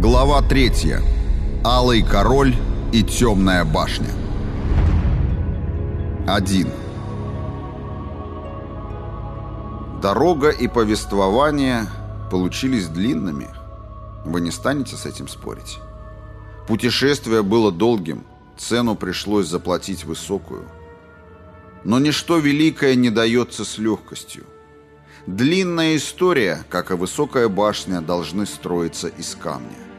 Глава третья. Алый король и темная башня. 1. Дорога и повествование получились длинными. Вы не станете с этим спорить. Путешествие было долгим, цену пришлось заплатить высокую. Но ничто великое не дается с легкостью. Длинная история, как и высокая башня, должны строиться из камня.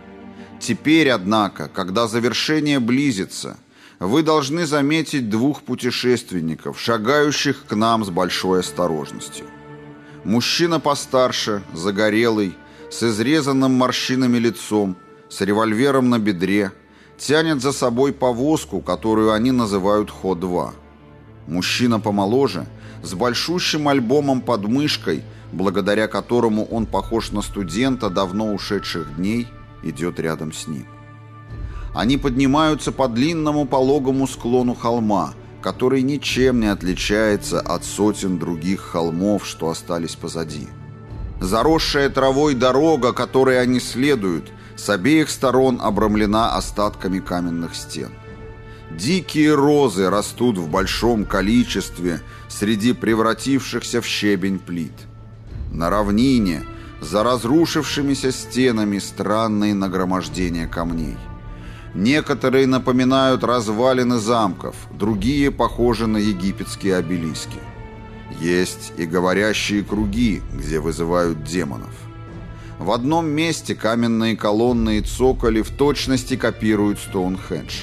Теперь, однако, когда завершение близится, вы должны заметить двух путешественников, шагающих к нам с большой осторожностью. Мужчина постарше, загорелый, с изрезанным морщинами лицом, с револьвером на бедре, тянет за собой повозку, которую они называют Хо-2. Мужчина помоложе – с большущим альбомом под мышкой, благодаря которому он похож на студента давно ушедших дней, идет рядом с ним. Они поднимаются по длинному пологому склону холма, который ничем не отличается от сотен других холмов, что остались позади. Заросшая травой дорога, которой они следуют, с обеих сторон обрамлена остатками каменных стен. Дикие розы растут в большом количестве среди превратившихся в щебень плит. На равнине, за разрушившимися стенами, странные нагромождения камней. Некоторые напоминают развалины замков, другие похожи на египетские обелиски. Есть и говорящие круги, где вызывают демонов. В одном месте каменные колонны и цоколи в точности копируют Стоунхендж.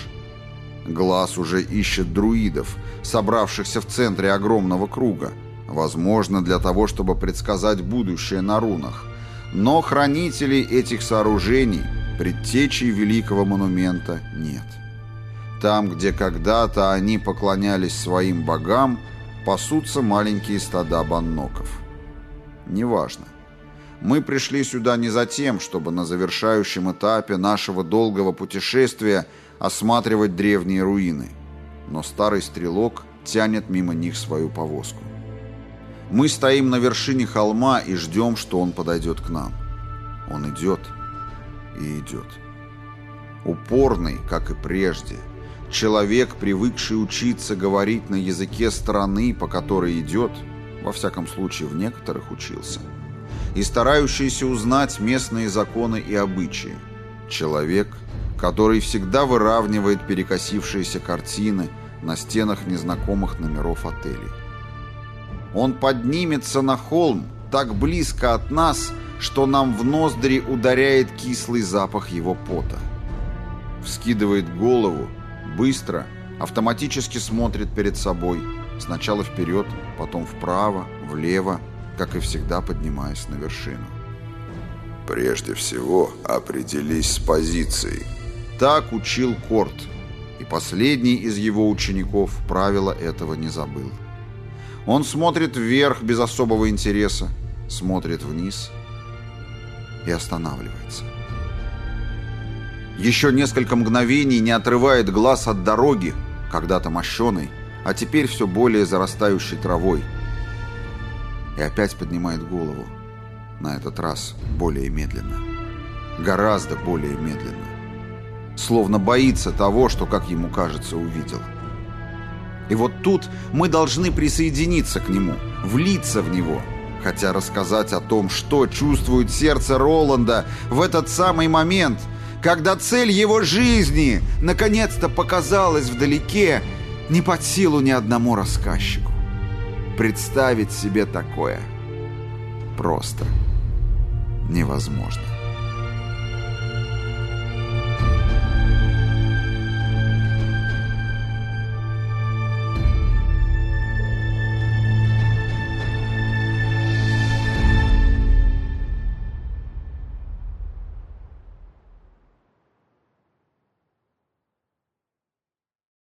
Глаз уже ищет друидов, собравшихся в центре огромного круга, возможно, для того, чтобы предсказать будущее на рунах. Но хранителей этих сооружений, предтечей великого монумента, нет. Там, где когда-то они поклонялись своим богам, пасутся маленькие стада банноков. Неважно. Мы пришли сюда не за тем, чтобы на завершающем этапе нашего долгого путешествия – осматривать древние руины, но старый стрелок тянет мимо них свою повозку. Мы стоим на вершине холма и ждем, что он подойдет к нам. Он идет и идет. Упорный, как и прежде. Человек, привыкший учиться говорить на языке страны, по которой идет, во всяком случае в некоторых учился, и старающийся узнать местные законы и обычаи. Человек – который всегда выравнивает перекосившиеся картины на стенах незнакомых номеров отелей. Он поднимется на холм так близко от нас, что нам в ноздри ударяет кислый запах его пота. Вскидывает голову, быстро, автоматически смотрит перед собой, сначала вперед, потом вправо, влево, как и всегда поднимаясь на вершину. Прежде всего, определись с позицией, так учил Корт, и последний из его учеников правила этого не забыл. Он смотрит вверх без особого интереса, смотрит вниз и останавливается. Еще несколько мгновений не отрывает глаз от дороги, когда-то мощеной, а теперь все более зарастающей травой. И опять поднимает голову, на этот раз более медленно. Гораздо более медленно словно боится того, что, как ему кажется, увидел. И вот тут мы должны присоединиться к нему, влиться в него, хотя рассказать о том, что чувствует сердце Роланда в этот самый момент, когда цель его жизни наконец-то показалась вдалеке, не под силу ни одному рассказчику. Представить себе такое просто невозможно.